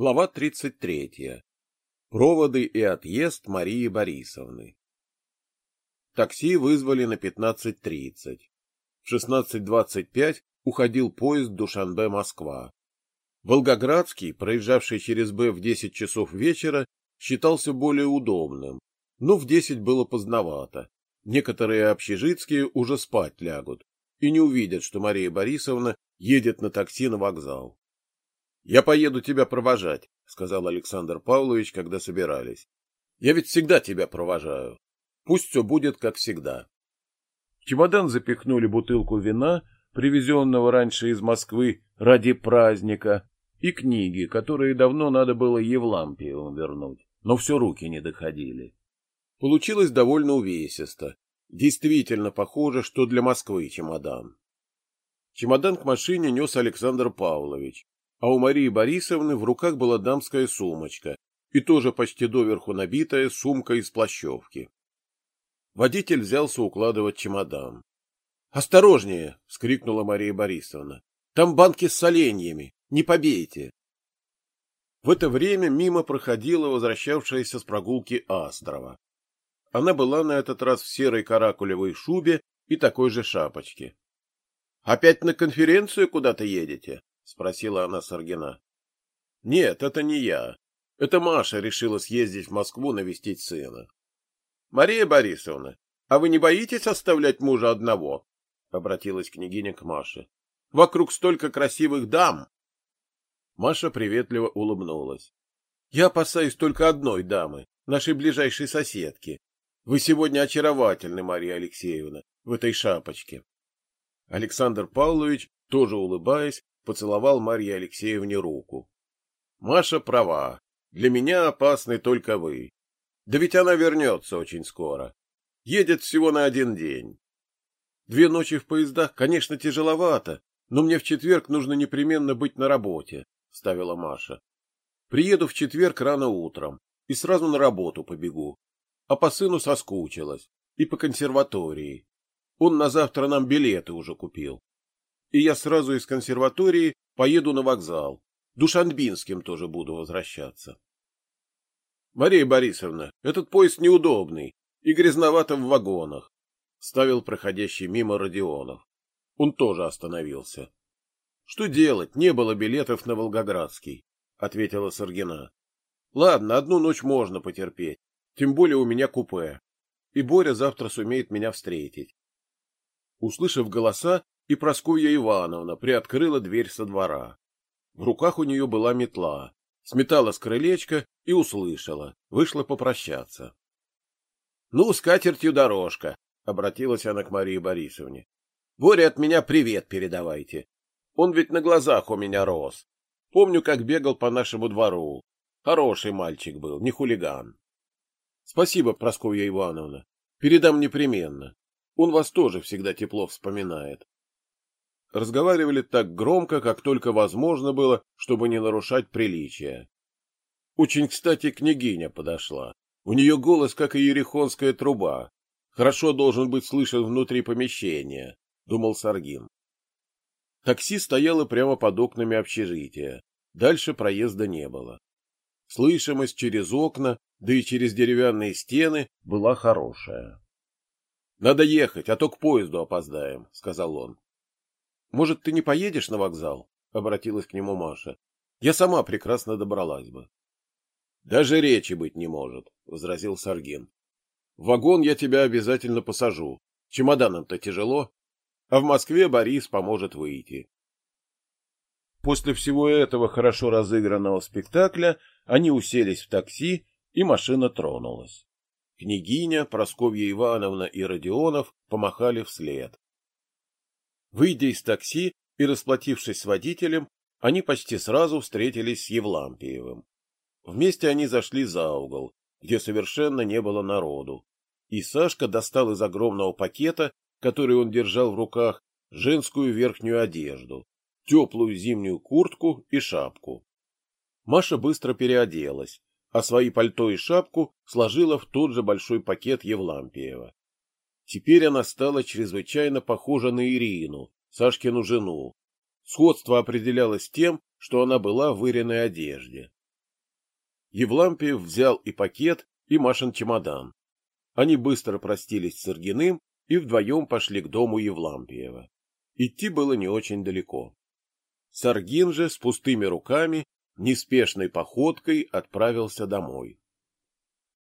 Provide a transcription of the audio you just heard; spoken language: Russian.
Глава 33. Проводы и отъезд Марии Борисовны. Такси вызвали на 15.30. В 16.25 уходил поезд Душанбе-Москва. Волгоградский, проезжавший через Б в 10 часов вечера, считался более удобным, но в 10 было поздновато. Некоторые общежитские уже спать лягут и не увидят, что Мария Борисовна едет на такси на вокзал. Я поеду тебя провожать, сказал Александр Павлович, когда собирались. Я ведь всегда тебя провожаю. Пусть все будет как всегда. В чемодан запихнули бутылку вина, привезенного раньше из Москвы ради праздника, и книги, которые давно надо было Евлампиевым вернуть, но все руки не доходили. Получилось довольно увесисто. Действительно похоже, что для Москвы чемодан. Чемодан к машине нес Александр Павлович, а у Марии Борисовны в руках была дамская сумочка и тоже почти доверху набитая сумка из плащевки. Водитель взялся укладывать чемодан. — Осторожнее! — вскрикнула Мария Борисовна. — Там банки с соленьями. Не побейте! В это время мимо проходила возвращавшаяся с прогулки Астрова. Она была на этот раз в серой каракулевой шубе и такой же шапочке. — Опять на конференцию куда-то едете? — спросила она Саргина. — Нет, это не я. Это Маша решила съездить в Москву навестить сына. — Мария Борисовна, а вы не боитесь оставлять мужа одного? — обратилась княгиня к Маше. — Вокруг столько красивых дам. Маша приветливо улыбнулась. — Я опасаюсь только одной дамы, нашей ближайшей соседки. Вы сегодня очаровательны, Мария Алексеевна, в этой шапочке. Александр Павлович, тоже улыбаясь, поцеловал Марье Алексеевне руку. Маша права. Для меня опасны только вы. Да ведь она вернется очень скоро. Едет всего на один день. Две ночи в поездах, конечно, тяжеловато, но мне в четверг нужно непременно быть на работе, — ставила Маша. Приеду в четверг рано утром и сразу на работу побегу. А по сыну соскучилась. И по консерватории. Он на завтра нам билеты уже купил и я сразу из консерватории поеду на вокзал. Душанбинским тоже буду возвращаться. Мария Борисовна, этот поезд неудобный и грязновато в вагонах, ставил проходящий мимо Родионов. Он тоже остановился. Что делать? Не было билетов на Волгоградский, ответила Саргина. Ладно, одну ночь можно потерпеть, тем более у меня купе. И Боря завтра сумеет меня встретить. Услышав голоса, и Прасковья Ивановна приоткрыла дверь со двора. В руках у нее была метла, сметала с крылечка и услышала, вышла попрощаться. — Ну, с катертью дорожка, — обратилась она к Марии Борисовне. — Боре от меня привет передавайте. Он ведь на глазах у меня рос. Помню, как бегал по нашему двору. Хороший мальчик был, не хулиган. — Спасибо, Прасковья Ивановна. Передам непременно. Он вас тоже всегда тепло вспоминает разговаривали так громко, как только возможно было, чтобы не нарушать приличия. Очень кстати княгиня подошла. У нее голос, как и ерехонская труба. Хорошо должен быть слышен внутри помещения, думал Саргин. Такси стояло прямо под окнами общежития. Дальше проезда не было. Слышимость через окна, да и через деревянные стены была хорошая. — Надо ехать, а то к поезду опоздаем, — сказал он. Может, ты не поедешь на вокзал? — обратилась к нему Маша. — Я сама прекрасно добралась бы. — Даже речи быть не может, — возразил Саргин. — В вагон я тебя обязательно посажу. Чемоданом-то тяжело. А в Москве Борис поможет выйти. После всего этого хорошо разыгранного спектакля они уселись в такси, и машина тронулась. Княгиня, Просковья Ивановна и Родионов помахали вслед. Выйдя из такси и расплатившись с водителем, они почти сразу встретились с Евлампиевым. Вместе они зашли за угол, где совершенно не было народу, и Сашка достал из огромного пакета, который он держал в руках, женскую верхнюю одежду, теплую зимнюю куртку и шапку. Маша быстро переоделась, а свои пальто и шапку сложила в тот же большой пакет Евлампиева. Теперь она стала чрезвычайно похожа на Ирину, Сашкину жену. Сходство определялось тем, что она была в Ириной одежде. Евлампиев взял и пакет, и Машин чемодан. Они быстро простились с Иргиным и вдвоем пошли к дому Евлампиева. Идти было не очень далеко. Саргин же с пустыми руками, неспешной походкой отправился домой.